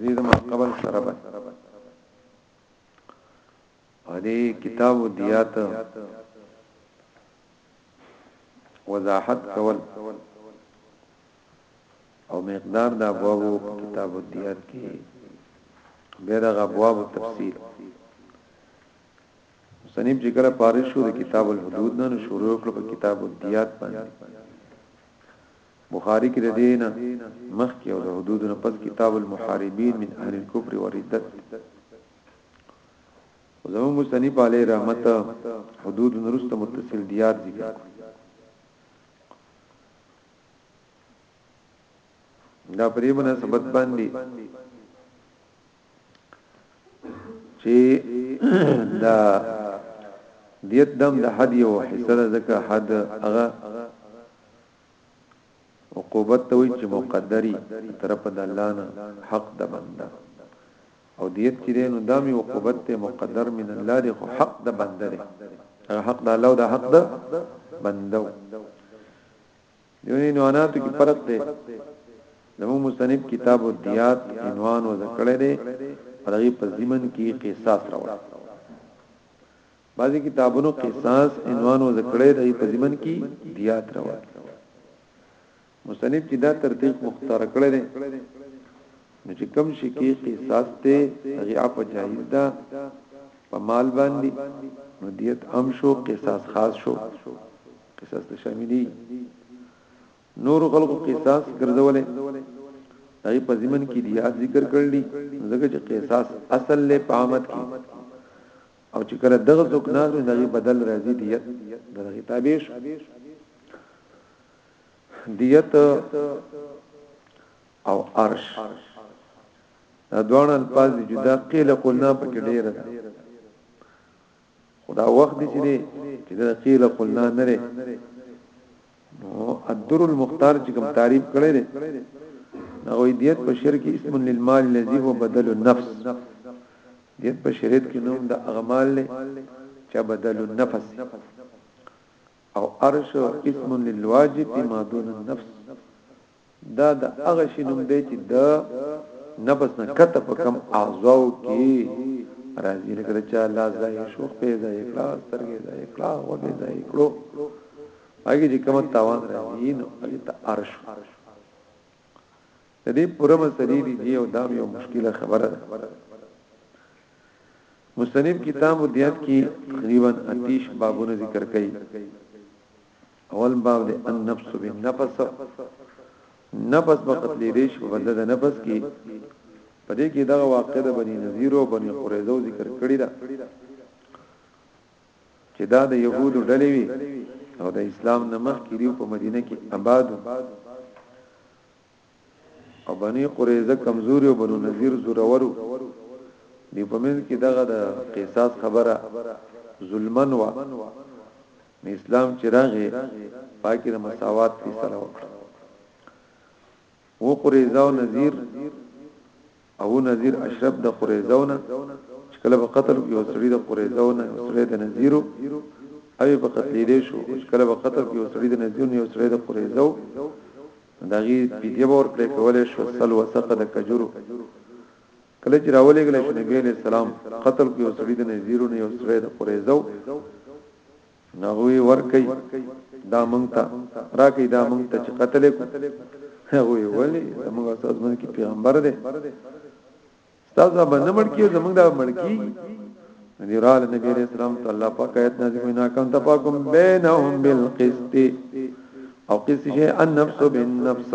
دې د مقبل سره به او دې کتاب دیات وضاحت کول او مقدار د ابواب کتاب دیات کې به د ابواب تفصیل سنیم چې کله پاره شو د کتاب الحدود نه شروع کړ په کتاب الدیات باندې بخاری کې د دې نه مخکې او د حدودو نه پس کتاب المحاربین من اهل الكفر والردت زمو مصنف علی رحمت حدود نرست متصل دیات ذکر کو دا پرې مناسبت باندې چې دا دیت دم د حد یو حصہ ذکر حد هغه عقوبت ته وایي چې مقدری طرف د الله نه حق د بنده او دیت چې دی نو دا می عقوبت ته مقدر من الله دی خو حق د بنده دی هغه حق د الله او د حق د بنده یونی نو انا ته کې فرق دی زمو مستند کتاب الدیات عنوان و ذکر دی هغه په زمن کې قصاص راوړل بعضی کتابونو قصاص عنوان و ذکرې د په ضمن کې دیات روا مصنف چې دا ترتیب مختار کړل نو چې کم شي کې قصاص ته هغه اپ جایز ده په مال باندې نو دیت ام شو قصاص خاص شو قصاص ته شاملي نور خلق قصاص ګرځولې دای په زمن کې دی ذکر کړل دي ځکه چې قصاص اصل له پامت کې او چې کله دغه څوک نه نو دغه بدل راځي دیت دغه تابعش دیت او عرش دا دوان الفاظ جدا قیل قلنا پکې ډیر ده خدا وخت دي چې دې چې دا قیل قلنا نه لري نو الدر المختار چې کوم تعریف کړی دی هغه دیت په شرک اسم للمال الذي هو بدل النفس دیت په شریعت کې نوم د اغمال له چا بدل النفس او ارش اسم للواجب ما دون النفس دا د هغه شي نوم دی چې د نفس نه کته په کم اعضاو کې راځي لکه د چا لا ځای شو په ځای کړه سترګې ځای کړه و به ځای کړو هغه چې کوم تاوان راځي نو هغه ته ارش د دې پوره مسلې دي یو دا یو مشکله خبره ده مستنیب کتاب دیات کې تقریبا 30 بابونه ذکر کړي اول باب دی النفس بالنفس نفس په قتل ریش په بدل د نفس کې په دې کې دا واقع د بنی نذیر او بنی قریظه ذکر کړی دا چې دا د يهودو ډلې وي او د اسلام نمخ کې دی په مدینه کې آباد او بني قریظه کمزوري او بنو نذیر زورورو دی په منځ کې دغه د قصاص خبره ظلمن وا نو اسلام چې راغی پاکي د مساوات فیصله وکړه و قریظه او نذیر ابو نضیر اشرف د قریظو نه چې کله په قتل کې یو سړی د قریظو نه یو سړی د نضیرو اوی په قتلیدې شو او چې کله په قتل کې یو سړی د نضیرو یو سړی د قریظو دغه پیډیا باور کړی کولې شو سل وسقه د کجورو کله چې راولې غل شو نبی علیہ السلام قتل کې یو سړی د نذیرو نه یو سړی د قریزو نه هوی ورکي دا مونږ ته راکې دا مونږ ته چې قتل کو هغه ویلي زموږ استاد مونږ کې پیغمبر دی استاد به نه مړ کیو زموږ دا مړ کی دی را نبی علیہ السلام ته الله پاک آیت نازل کینا کم تفاکم بینهم بالقسط او قسط شی النفس بالنفس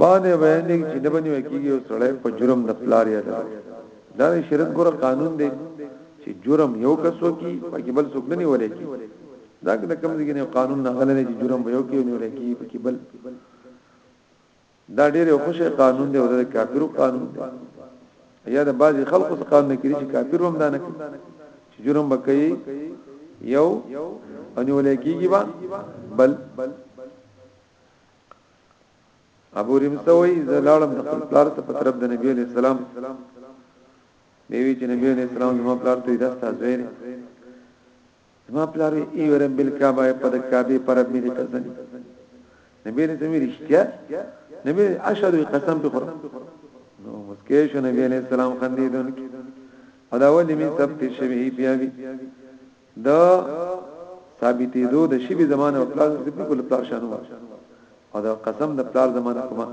باندې باندې چې نه باندې کیږي او سړی په جرم د پلار یاد دا شرط ګره قانون دی چې جرم یو کس وکي پکې بل څوک نه نیول کی دا کوم ځای نه قانون نه غلنه چې جرم یو کې نیول کی پکې بل دا ډېر یو خوشی قانون دی او دا کافرو قانون دی یا د بعضی خلکو څخه قانون کړي چې کافر هم دانه کوي چې جرم وکړي یو اني ولیکيږي با بل ابو رمسوي زلالم د خپل پلار ته پترب د نبی عليه السلام دیوی چې نبی عليه السلام زموږ پلار ته داستا زوی زما پلار وی ای ورم بل کعبه په د کعبه پر رب می دې قسم نبی علیہ السلام رښتیا نبی اشهد قسم په خورم نو مسکه شو نبی علیہ السلام خندیدون کی او دا ولې می ثبت شوی بیا بی دا ثابتې دو د شی به زمانه او پلار دې په کول پلار شانو او دا قسم د پلار زمانه کومه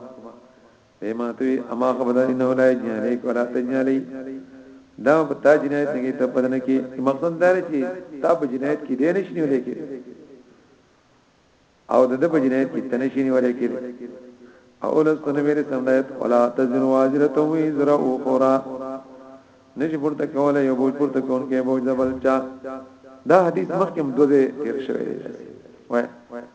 دی ماته وی اما خبردار انه لا یجنی علیک ولا تجنی علی دا په تا جنایت نه کی ته پدنه کی مقصد دا چې تا په جنایت کې دی نشنی ولې کې او د په جنایت کې تنشینی ولې کې او له سنبه لري سمدایت ولا تزن واجره وی زر او خورا نشي پورته کوله یو بوج پورته کون کې بوج زبل چا دا حدیث مخکم دوه تیر شوی دی وای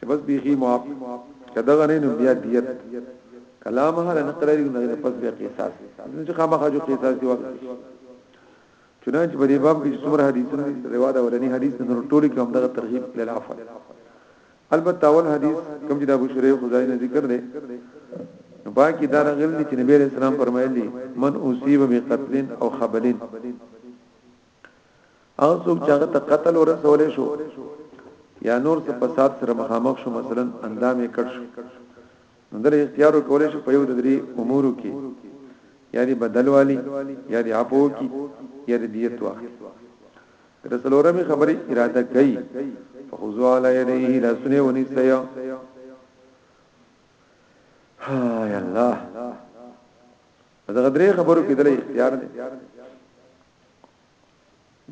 چې بس بیخی معاف کدا غنې نو بیا دیت کلام هغه نه قراری نه غنې پس بیا قصاص نو چې خامخا جو قصاص دی وخت چنانچه په دې باب کې څومره حدیثونه روایت اولنی حدیث نه ټول کې هم دغه ترغیب للعفو البته اول حدیث کوم چې د ابو شریح خدای نه ذکر دی نو باقی دا رغل دي چې نبی رسول الله فرمایلی من اصيب بقتل او خبلن هغه څوک چې هغه ته قتل ورسول شو یا نور څه فساد سره مخامخ شو مثلا اندام یې کټ شو نو در اختیار کولای شي په یو د درې امور کې یاري بدل والی یاري عفو کی یاري دیت واخلي تر څلورمه خبري اراده کوي فخذوا علی یده لا سنه ونی سیا هاي الله دا غدري خبرو کې دلې اختیار دي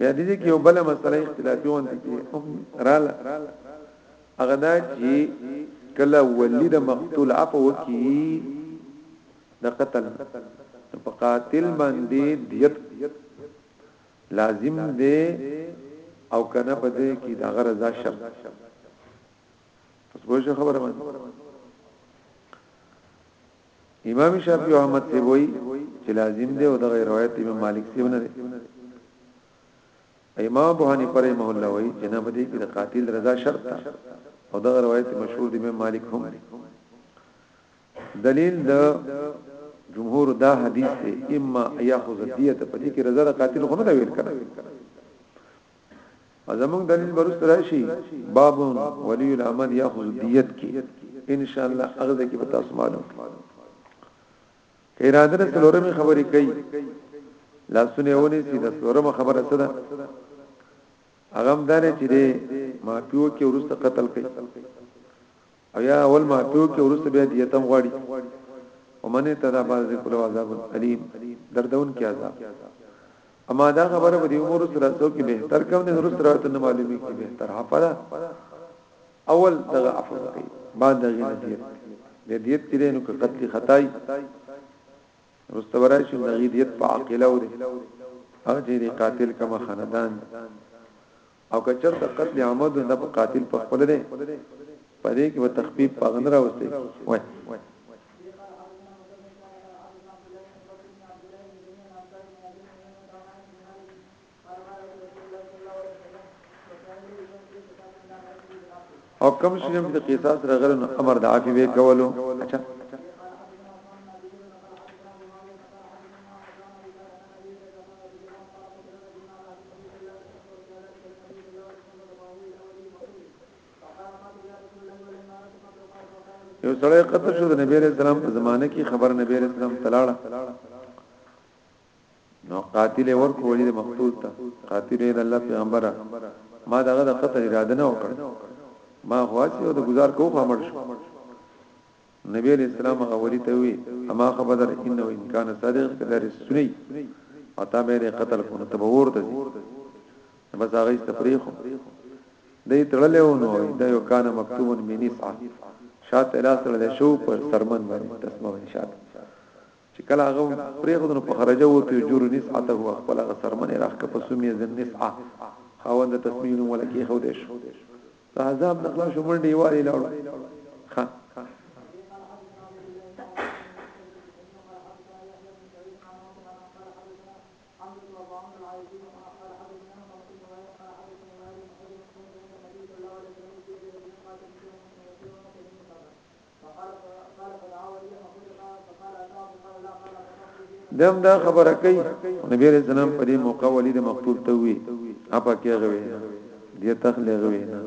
بیا دې کې یو بل مسله اختلافي وانه کې هم رااله هغه دا چې کله ولی د مقتول عفو وکي د قتل په قاتل باندې دیت لازم دی او کنه په دې کې د غرض شرط تاسو به خبره باندې امام شافعي او احمد سی وای چې لازم دی او د غیر روایت امام مالک سی نه دی امام ابو حنیفه رحمه الله وای چې نه بده کې د قاتل رضا شرط ده او د روایت مشهور دی امام مالک هم دی دلیل د جمهور دا حدیث دی اما یاخذ دیه په دې کې رضا د قاتل خو نه ویل کړه زمونږ دلیل برست راشي باب ولی العمل یاخذ دیت کی ان شاء الله اغزه کی بتا سمالو اراده نه څلورمې خبرې کوي لاسونه ونی سي د څلورمه خبره څه ده هغه هم دانه چې دی ما پیو کې ورسته قتل کوي او یا اول معافی وکړي ورسته بیا دیت هم غواړي ومن تدا بعد ذکر عذاب الیم دردون کې عذاب اما دا خبره په دې امور سره څو کې به تر کوم نه ضرورت راته نه معلومي کې به تر حفظه اول دغه عفو کوي بعد دغه دیت به دیت کړي نو قتل خدای رستورای شو دغه دیت په عاقله وره هغه دې قاتل کما خاندان او که چرته قتل عمد وي نه په قاتل په خپل دی په دې کې به تخفیف پاغ نه راوستي وای او کم شي هم چې قصاص راغلی نو امر د عفو به کولو اچھا یو سړی قتل شو د نبی رسول الله په زمانه کې خبر نبی رسول الله تلاړه نو قاتل ورکو ولید مقتول ته قاتل د الله پیغمبره ما دغه د قتل اراده نه وکړ ما خواسی او د گزار کو خامر شو نبی علیہ السلام هغه ولی ته وی اما خبر انه ان کان صادق کله رسنی او تا به قتل کو ته ورته بس هغه استفریخ دې تړلې و نو دا یو کان مکتوبن مینیسا شاته لاس تړلې شو پر سرمن باندې تسمه باندې شاته چې کله هغه پرېښود نو په خرجه ووتو يجر نسعته خپل هغه څرمنې راښکه فسمي ذي النسعه خاوند د تسميې نوم ورله کېښودی شو د عذاب نه خلاص شو منډې يې والې لاړو دم دا خبره کوي نبی رسول سلام په دې موقع ولید مقتول ته وی اپا کې غوي دې تخلې غوي نه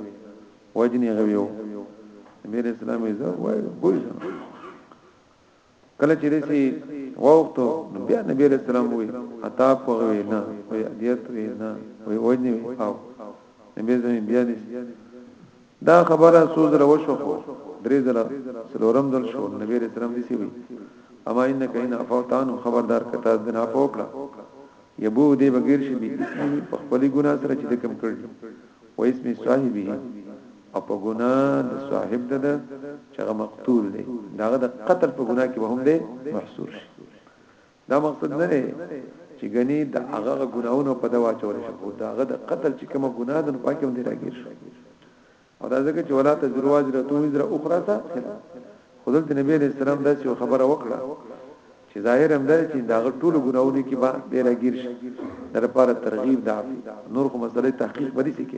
وجنی غوي نبی رسول سلام یې زو وای بوځه کله چې رسی وخت نو بیا نبی علیہ السلام وی عطا پغوی نه وی ادیت وی نه وی وجنی وی پاو نبی زمین بیا نس دا خبره سوز له وشو خو درې ځله سلورم ځل شو نبی علیہ السلام دسی وی اما انک ان افوتان خبردار کتا د نه پوکړه یبو دې بغیر شي به په خپل ګنا سره چې کوم کړی و اسم صاحبې او په ګناه د صاحب د ده چې هغه مقتول دی دا هغه د قتل په ګناه کې به هم دی محصور شي دا مقصد نه دی چې غني د هغه ګناونو په دوا چول شي خو دا هغه د قتل چې کومه ګناه ده نو پاکه هم دی راګیر شي او دا ځکه چې ولا تزرواج رتو وزر اخرى تا خدای ته نبی رسول الله داسې خبره وکړه چې ظاهر هم ده چې دا ټول ګناونه کې با دی راګیر شي در لپاره ترغیب ده نور خو مسلې تحقیق بری سي کې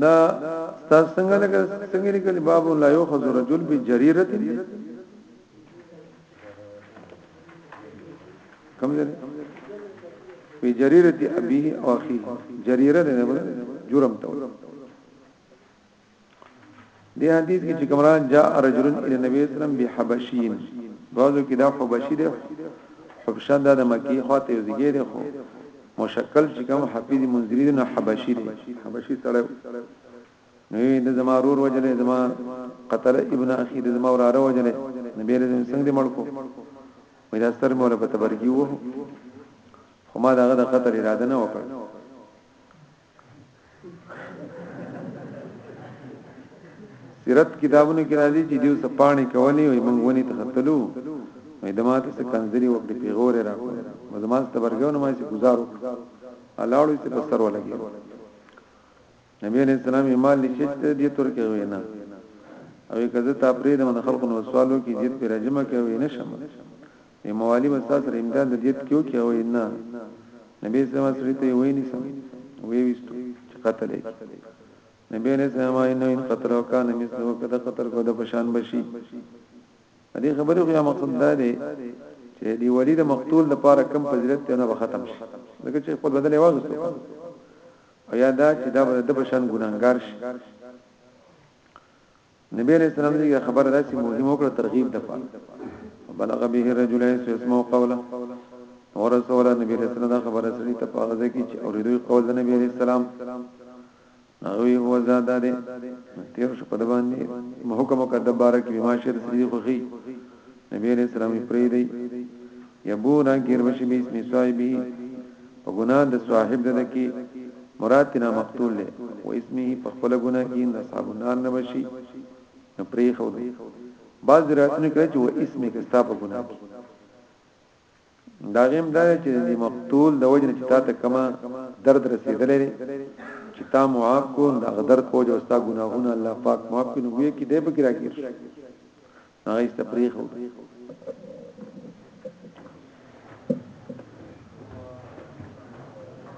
دا تاسو څنګه لکه څنګه لیکل باب لا یوخذ رجل بجریره کوم ځای په جریره ابيه او اخي جریره نه جرم ته دی حدیث کې چې کمران جاء رجل الى النبي صلی الله علیه وسلم بحبشین بعضو کې دا حبشی دی حبشه دا د مکی خواته یو ځای دی خو مشکل چې کوم حفیظ منذری نه حبشی دی حبشی سره نو د زما رور وجلې زما قتل ابن اخي د زما وراره وجلې نبی له څنګه دی مړکو مې دا ستر مولا په تبرګي وو خو ما داغه د قتل اراده نه وکړه سیرت کتابونه کې راځي چې دیو سپانی کولی وي مونږ ونی ته خطلو مې دماته څه کنځري وکړي پیغور را کو مزماز ته برګو نه ما سي گزارو الاړو چې په سر ولګي نبی علیہ السلام ایمان لشت دې تر کې وینا او کزه تا پرې د خلکو نو سوالو کې دې پر جمع کې وینې شم وی موالی به تاسو سره امداد د جیت کیو کې وای نه نبی سما سړی ته وای نیسم وی وستو چې قتل یې نبی علیہ السلام وايي نو ان قتل وکانه مثلو کده قتل کو د پشان بشي دې خبرې خو یا مقصد دا دی چې دی ولید مقتول د پاره کم فضیلت ته نه ختم شي لکه چې خپل بدل واغستو او یا دا چې دا د پشان ګناګار شي نبی علیہ السلام دی خبر راسی مهم وکړه ترغیب د پاره بلغ به الرجل اسمه قوله اور رسول نبی علیہ السلام خبر سړي ته پاغه ځکه چې اوریدوی قول د نبی علیہ السلام نوی هو زاده دی تیر شو په باندې محکم کده بارک بما شر سړي خوخي نبی علیه السلام یې پرېږدي یبورا ګیر بشي به اسم صاحبه په ګناه د صاحب د دکی مراد تینا مقتول له و اسمه په خپل ګناه کې د اصحاب النار نه بشي نه پرې خو دي بعض راتنه کړي چې و اسمه کې ستا په ګناه کې دا غیم دا چې د مقتول د وجنه چې تا ته کما درد رسیدلې چې تا معاف کو دا غدر په وجه وستا ګناهونه الله پاک معاف کړي نو یې کې دې پکې راګیر هغه استفریخ